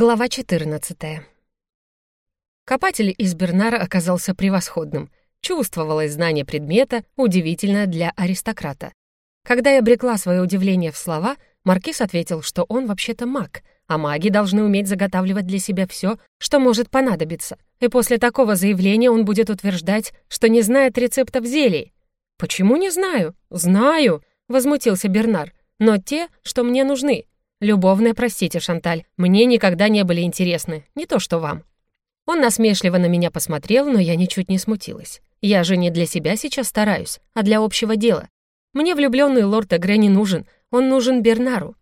Глава 14. Копатель из Бернара оказался превосходным. Чувствовалось знание предмета, удивительное для аристократа. Когда я обрекла свое удивление в слова, Маркиз ответил, что он вообще-то маг, а маги должны уметь заготавливать для себя все, что может понадобиться. И после такого заявления он будет утверждать, что не знает рецептов зелий. «Почему не знаю?» «Знаю», — возмутился Бернар. «Но те, что мне нужны. Любовные, простите, Шанталь, мне никогда не были интересны, не то что вам». Он насмешливо на меня посмотрел, но я ничуть не смутилась. Я же не для себя сейчас стараюсь, а для общего дела. Мне влюбленный лорд Эгре не нужен, он нужен Бернару.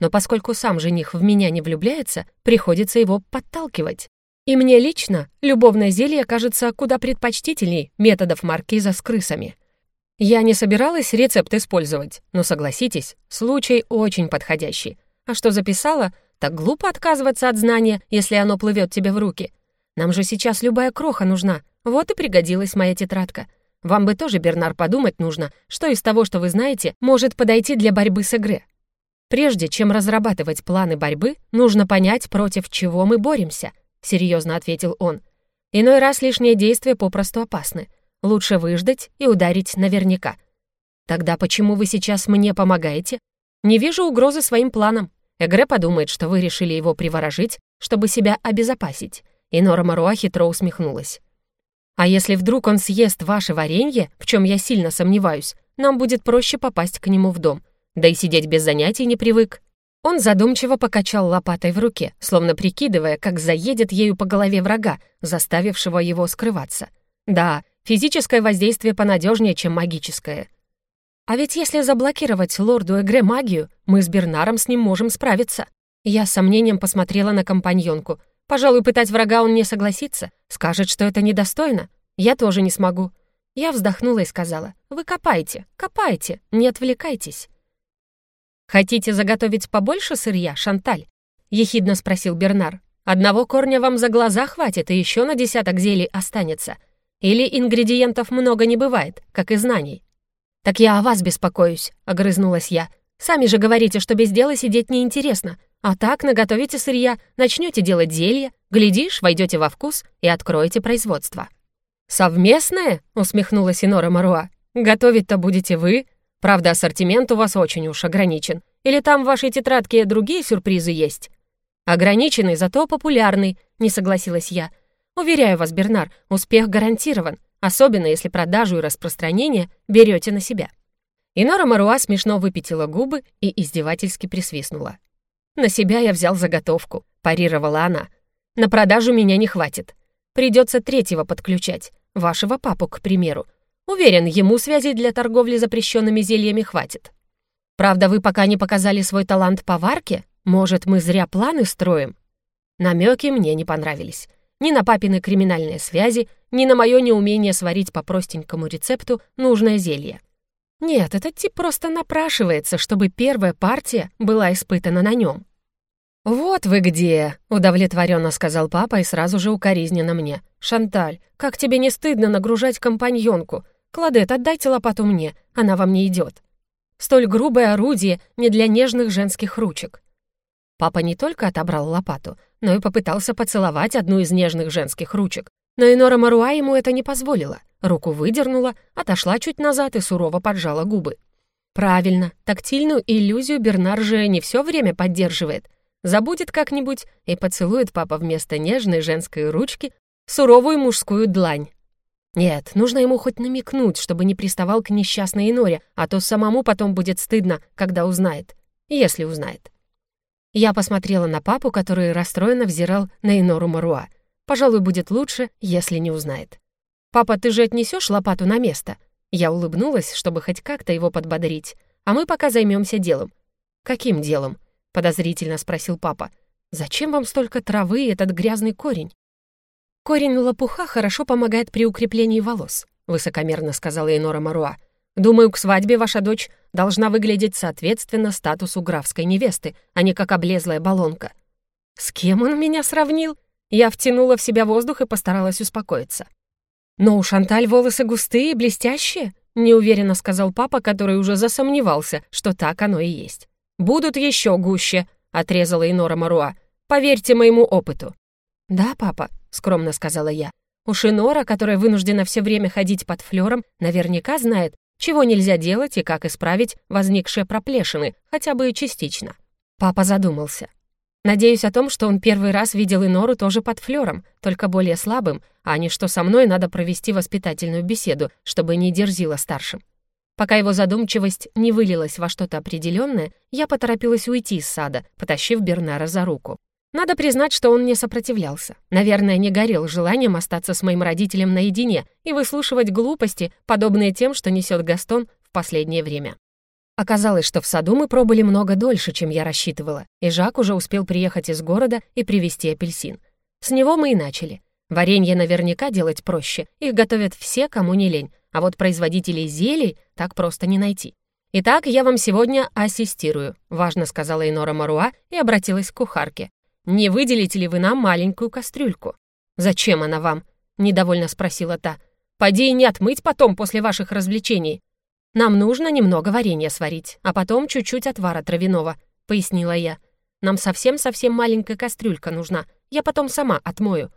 Но поскольку сам жених в меня не влюбляется, приходится его подталкивать. И мне лично любовное зелье кажется куда предпочтительней методов маркиза с крысами. Я не собиралась рецепт использовать, но согласитесь, случай очень подходящий. А что записала, так глупо отказываться от знания, если оно плывет тебе в руки. Нам же сейчас любая кроха нужна. Вот и пригодилась моя тетрадка. Вам бы тоже, Бернар, подумать нужно, что из того, что вы знаете, может подойти для борьбы с игры. Прежде чем разрабатывать планы борьбы, нужно понять, против чего мы боремся, серьезно ответил он. Иной раз лишние действия попросту опасны. Лучше выждать и ударить наверняка. Тогда почему вы сейчас мне помогаете? Не вижу угрозы своим планам. Эгре подумает, что вы решили его приворожить, чтобы себя обезопасить. И Нора Маруа хитро усмехнулась. А если вдруг он съест ваше варенье, в чем я сильно сомневаюсь, нам будет проще попасть к нему в дом. Да и сидеть без занятий не привык. Он задумчиво покачал лопатой в руке, словно прикидывая, как заедет ею по голове врага, заставившего его скрываться. Да, Физическое воздействие понадежнее, чем магическое. А ведь если заблокировать лорду Эгре магию, мы с Бернаром с ним можем справиться. Я с сомнением посмотрела на компаньонку. Пожалуй, пытать врага он не согласится. Скажет, что это недостойно. Я тоже не смогу. Я вздохнула и сказала, «Вы копайте, копайте, не отвлекайтесь». «Хотите заготовить побольше сырья, Шанталь?» — ехидно спросил Бернар. «Одного корня вам за глаза хватит, и еще на десяток зелий останется. Или ингредиентов много не бывает, как и знаний?» «Так я о вас беспокоюсь», — огрызнулась я. «Сами же говорите, что без дела сидеть неинтересно. А так наготовите сырья, начнете делать зелье, глядишь, войдете во вкус и откроете производство». «Совместное?» — усмехнулась Инора Маруа. «Готовить-то будете вы. Правда, ассортимент у вас очень уж ограничен. Или там в вашей тетрадке другие сюрпризы есть?» «Ограниченный, зато популярный», — не согласилась я. Уверяю вас, Бернар, успех гарантирован, особенно если продажу и распространение берете на себя». Инора Маруа смешно выпятила губы и издевательски присвистнула. «На себя я взял заготовку», — парировала она. «На продажу меня не хватит. Придется третьего подключать, вашего папу, к примеру. Уверен, ему связей для торговли запрещенными зельями хватит. Правда, вы пока не показали свой талант поварки? Может, мы зря планы строим?» Намеки мне не понравились ни на папины криминальные связи, ни на мое неумение сварить по простенькому рецепту нужное зелье. Нет, этот тип просто напрашивается, чтобы первая партия была испытана на нем. «Вот вы где!» — удовлетворенно сказал папа и сразу же укоризненно мне. «Шанталь, как тебе не стыдно нагружать компаньонку? Кладет, отдайте лопату мне, она вам не идет. Столь грубое орудие не для нежных женских ручек». Папа не только отобрал лопату, но и попытался поцеловать одну из нежных женских ручек. Но Инора Маруа ему это не позволила. Руку выдернула, отошла чуть назад и сурово поджала губы. Правильно, тактильную иллюзию Бернар же не все время поддерживает. Забудет как-нибудь и поцелует папа вместо нежной женской ручки суровую мужскую длань. Нет, нужно ему хоть намекнуть, чтобы не приставал к несчастной Иноре, а то самому потом будет стыдно, когда узнает. Если узнает. Я посмотрела на папу, который расстроенно взирал на Инору Маруа. Пожалуй, будет лучше, если не узнает. «Папа, ты же отнесешь лопату на место?» Я улыбнулась, чтобы хоть как-то его подбодрить. «А мы пока займемся делом». «Каким делом?» — подозрительно спросил папа. «Зачем вам столько травы и этот грязный корень?» «Корень лопуха хорошо помогает при укреплении волос», — высокомерно сказала Инора Маруа. Думаю, к свадьбе ваша дочь должна выглядеть соответственно статусу графской невесты, а не как облезлая баллонка». «С кем он меня сравнил?» Я втянула в себя воздух и постаралась успокоиться. «Но у Шанталь волосы густые блестящие», — неуверенно сказал папа, который уже засомневался, что так оно и есть. «Будут еще гуще», — отрезала Инора Маруа. Поверьте моему опыту». «Да, папа», — скромно сказала я. «У Шинора, которая вынуждена все время ходить под флером, наверняка знает, чего нельзя делать и как исправить возникшие проплешины, хотя бы частично». Папа задумался. Надеюсь о том, что он первый раз видел Инору тоже под флером, только более слабым, а не что со мной надо провести воспитательную беседу, чтобы не дерзила старшим. Пока его задумчивость не вылилась во что-то определенное, я поторопилась уйти из сада, потащив Бернара за руку. Надо признать, что он не сопротивлялся. Наверное, не горел желанием остаться с моим родителем наедине и выслушивать глупости, подобные тем, что несет Гастон в последнее время. Оказалось, что в саду мы пробыли много дольше, чем я рассчитывала, и Жак уже успел приехать из города и привезти апельсин. С него мы и начали. Варенье наверняка делать проще, их готовят все, кому не лень, а вот производителей зелий так просто не найти. «Итак, я вам сегодня ассистирую», — важно сказала Инора Маруа и обратилась к кухарке. «Не выделите ли вы нам маленькую кастрюльку?» «Зачем она вам?» — недовольно спросила та. «Поди и не отмыть потом после ваших развлечений». «Нам нужно немного варенья сварить, а потом чуть-чуть отвара травяного», — пояснила я. «Нам совсем-совсем маленькая кастрюлька нужна. Я потом сама отмою».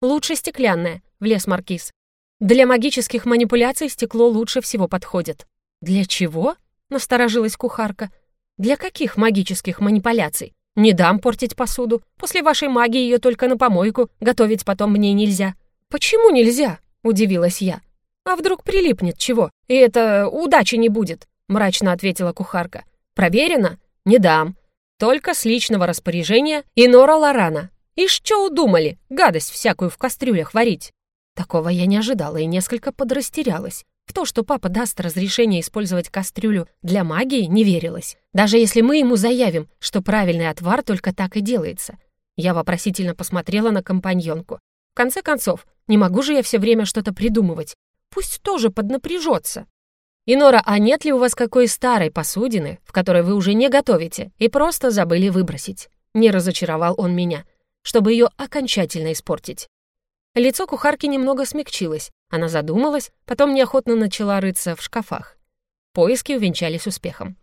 «Лучше стеклянная», — влез Маркиз. «Для магических манипуляций стекло лучше всего подходит». «Для чего?» — насторожилась кухарка. «Для каких магических манипуляций? Не дам портить посуду. После вашей магии ее только на помойку. Готовить потом мне нельзя». «Почему нельзя?» — удивилась я. «А вдруг прилипнет чего? И это удачи не будет», — мрачно ответила кухарка. «Проверено? Не дам. Только с личного распоряжения и Нора Лорана. И что удумали? Гадость всякую в кастрюлях варить». Такого я не ожидала и несколько подрастерялась. В то, что папа даст разрешение использовать кастрюлю для магии, не верилось. Даже если мы ему заявим, что правильный отвар только так и делается. Я вопросительно посмотрела на компаньонку. В конце концов, не могу же я все время что-то придумывать. Пусть тоже поднапряжется. «Инора, а нет ли у вас какой старой посудины, в которой вы уже не готовите и просто забыли выбросить?» Не разочаровал он меня, чтобы ее окончательно испортить. Лицо кухарки немного смягчилось. Она задумалась, потом неохотно начала рыться в шкафах. Поиски увенчались успехом.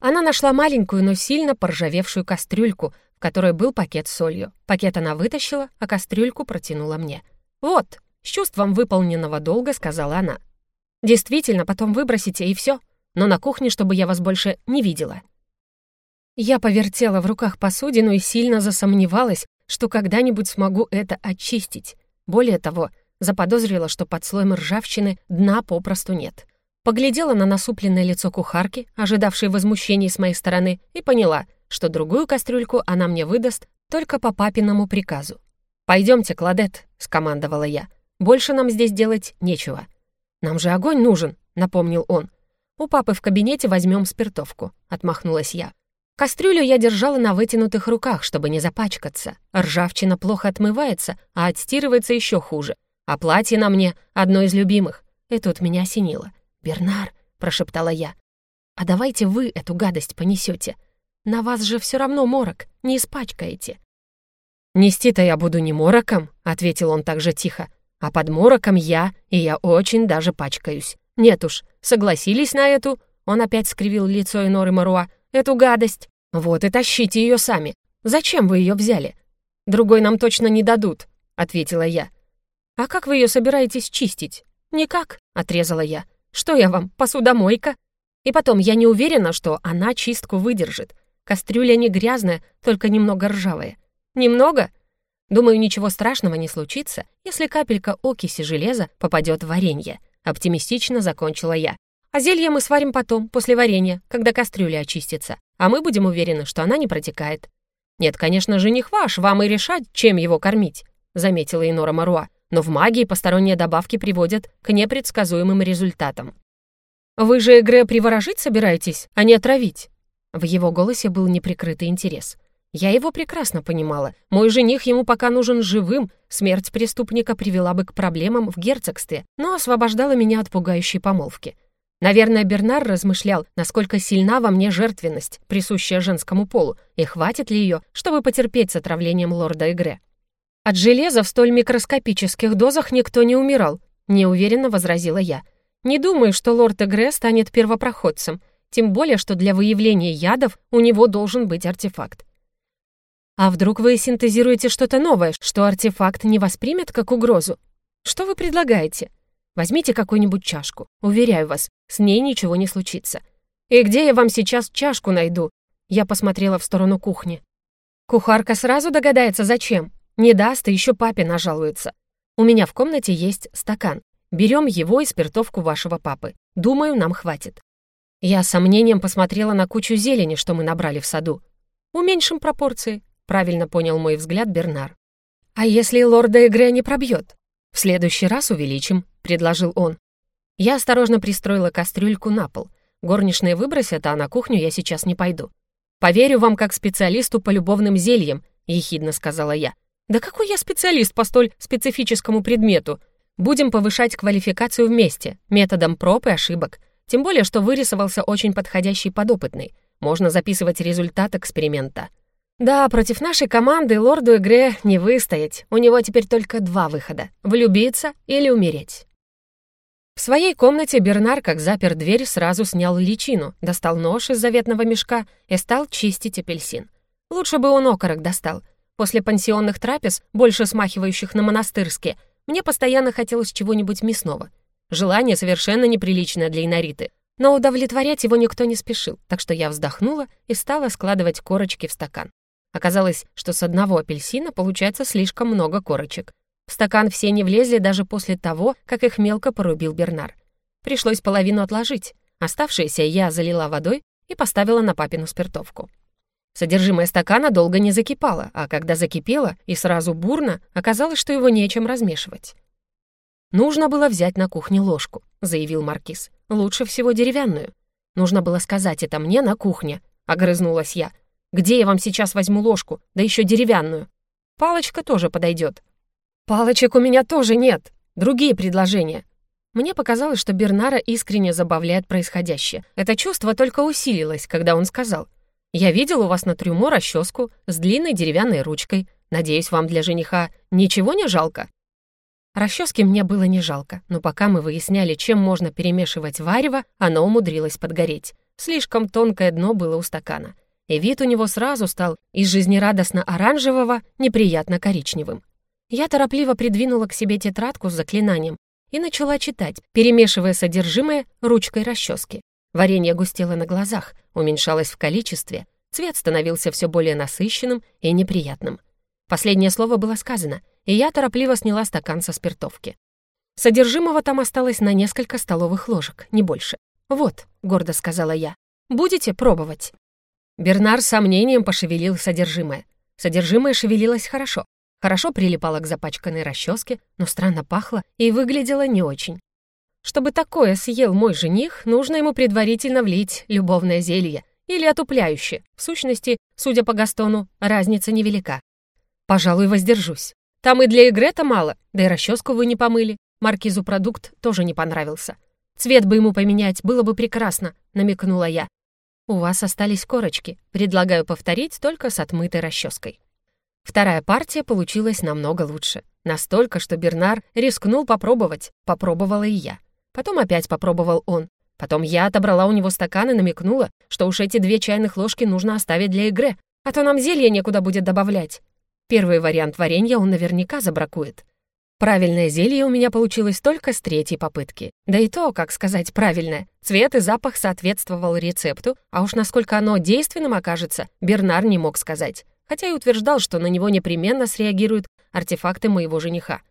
Она нашла маленькую, но сильно поржавевшую кастрюльку, в которой был пакет с солью. Пакет она вытащила, а кастрюльку протянула мне. «Вот, с чувством выполненного долга сказала она. «Действительно, потом выбросите, и все. Но на кухне, чтобы я вас больше не видела». Я повертела в руках посудину и сильно засомневалась, что когда-нибудь смогу это очистить. Более того, заподозрила, что под слоем ржавчины дна попросту нет. Поглядела на насупленное лицо кухарки, ожидавшей возмущений с моей стороны, и поняла, что другую кастрюльку она мне выдаст только по папиному приказу. «Пойдемте, Кладет», — скомандовала я. Больше нам здесь делать нечего. Нам же огонь нужен, напомнил он. У папы в кабинете возьмем спиртовку, отмахнулась я. Кастрюлю я держала на вытянутых руках, чтобы не запачкаться. Ржавчина плохо отмывается, а отстирывается еще хуже. А платье на мне — одно из любимых. И тут меня осенило. «Бернар», — прошептала я, — «а давайте вы эту гадость понесете. На вас же все равно морок, не испачкаете». «Нести-то я буду не мороком», — ответил он так же тихо, а под мороком я, и я очень даже пачкаюсь. Нет уж, согласились на эту...» Он опять скривил лицо Эноры Маруа. «Эту гадость. Вот и тащите ее сами. Зачем вы ее взяли? Другой нам точно не дадут», — ответила я. «А как вы ее собираетесь чистить?» «Никак», — отрезала я. «Что я вам, посудомойка?» И потом, я не уверена, что она чистку выдержит. Кастрюля не грязная, только немного ржавая. «Немного?» Думаю, ничего страшного не случится, если капелька окиси железа попадет в варенье. Оптимистично закончила я. А зелье мы сварим потом, после варенья, когда кастрюля очистится. А мы будем уверены, что она не протекает. Нет, конечно, жених ваш, вам и решать, чем его кормить, заметила Инора Маруа. Но в магии посторонние добавки приводят к непредсказуемым результатам. «Вы же Эгре приворожить собираетесь, а не отравить?» В его голосе был неприкрытый интерес. Я его прекрасно понимала. Мой жених ему пока нужен живым, смерть преступника привела бы к проблемам в герцогстве, но освобождала меня от пугающей помолвки. Наверное, Бернар размышлял, насколько сильна во мне жертвенность, присущая женскому полу, и хватит ли ее, чтобы потерпеть с отравлением лорда Игре. «От железа в столь микроскопических дозах никто не умирал», — неуверенно возразила я. «Не думаю, что лорд Игре станет первопроходцем, тем более, что для выявления ядов у него должен быть артефакт. А вдруг вы синтезируете что-то новое, что артефакт не воспримет как угрозу? Что вы предлагаете? Возьмите какую-нибудь чашку. Уверяю вас, с ней ничего не случится. И где я вам сейчас чашку найду? Я посмотрела в сторону кухни. Кухарка сразу догадается, зачем. Не даст, и еще папе нажалуется. У меня в комнате есть стакан. Берем его и спиртовку вашего папы. Думаю, нам хватит. Я с сомнением посмотрела на кучу зелени, что мы набрали в саду. Уменьшим пропорции, правильно понял мой взгляд Бернар. А если лорда Эгре не пробьет? В следующий раз увеличим, предложил он. Я осторожно пристроила кастрюльку на пол. Горничные выбросят, а на кухню я сейчас не пойду. «Поверю вам как специалисту по любовным зельям», — ехидно сказала я. «Да какой я специалист по столь специфическому предмету? Будем повышать квалификацию вместе, методом проб и ошибок. Тем более, что вырисовался очень подходящий подопытный. Можно записывать результат эксперимента. Да, против нашей команды лорду Игре не выстоять. У него теперь только два выхода — влюбиться или умереть. В своей комнате Бернар, как запер дверь, сразу снял личину, достал нож из заветного мешка и стал чистить апельсин. Лучше бы он окорок достал. После пансионных трапез, больше смахивающих на монастырские, мне постоянно хотелось чего-нибудь мясного — Желание совершенно неприличное для Инариты. Но удовлетворять его никто не спешил, так что я вздохнула и стала складывать корочки в стакан. Оказалось, что с одного апельсина получается слишком много корочек. В стакан все не влезли даже после того, как их мелко порубил Бернар. Пришлось половину отложить. Оставшееся я залила водой и поставила на папину спиртовку. Содержимое стакана долго не закипало, а когда закипело и сразу бурно, оказалось, что его нечем размешивать. «Нужно было взять на кухне ложку», — заявил Маркиз. «Лучше всего деревянную. Нужно было сказать это мне на кухне», — огрызнулась я. «Где я вам сейчас возьму ложку, да еще деревянную? Палочка тоже подойдет». «Палочек у меня тоже нет. Другие предложения». Мне показалось, что Бернара искренне забавляет происходящее. Это чувство только усилилось, когда он сказал. «Я видел у вас на трюмо расческу с длинной деревянной ручкой. Надеюсь, вам для жениха ничего не жалко?» Расчески мне было не жалко, но пока мы выясняли, чем можно перемешивать варево, оно умудрилось подгореть. Слишком тонкое дно было у стакана. И вид у него сразу стал из жизнерадостно-оранжевого неприятно коричневым. Я торопливо придвинула к себе тетрадку с заклинанием и начала читать, перемешивая содержимое ручкой расчески. Варенье густело на глазах, уменьшалось в количестве, цвет становился все более насыщенным и неприятным. Последнее слово было сказано — и я торопливо сняла стакан со спиртовки. Содержимого там осталось на несколько столовых ложек, не больше. «Вот», — гордо сказала я, — «будете пробовать». Бернар с сомнением пошевелил содержимое. Содержимое шевелилось хорошо. Хорошо прилипало к запачканной расческе, но странно пахло и выглядело не очень. Чтобы такое съел мой жених, нужно ему предварительно влить любовное зелье или отупляющее. В сущности, судя по Гастону, разница невелика. Пожалуй, воздержусь. Там и для Игрета мало, да и расческу вы не помыли. Маркизу продукт тоже не понравился. Цвет бы ему поменять, было бы прекрасно», — намекнула я. «У вас остались корочки. Предлагаю повторить только с отмытой расческой». Вторая партия получилась намного лучше. Настолько, что Бернар рискнул попробовать. Попробовала и я. Потом опять попробовал он. Потом я отобрала у него стакан и намекнула, что уж эти две чайных ложки нужно оставить для игры, а то нам зелье некуда будет добавлять. Первый вариант варенья он наверняка забракует. Правильное зелье у меня получилось только с третьей попытки. Да и то, как сказать правильное, цвет и запах соответствовал рецепту, а уж насколько оно действенным окажется, Бернар не мог сказать, хотя и утверждал, что на него непременно среагируют артефакты моего жениха.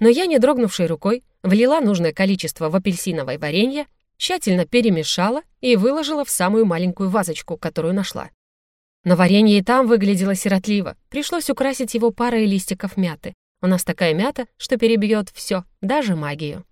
Но я, не дрогнувшей рукой, влила нужное количество в апельсиновое варенье, тщательно перемешала и выложила в самую маленькую вазочку, которую нашла. Но варенье и там выглядело сиротливо. Пришлось украсить его парой листиков мяты. У нас такая мята, что перебьет все, даже магию.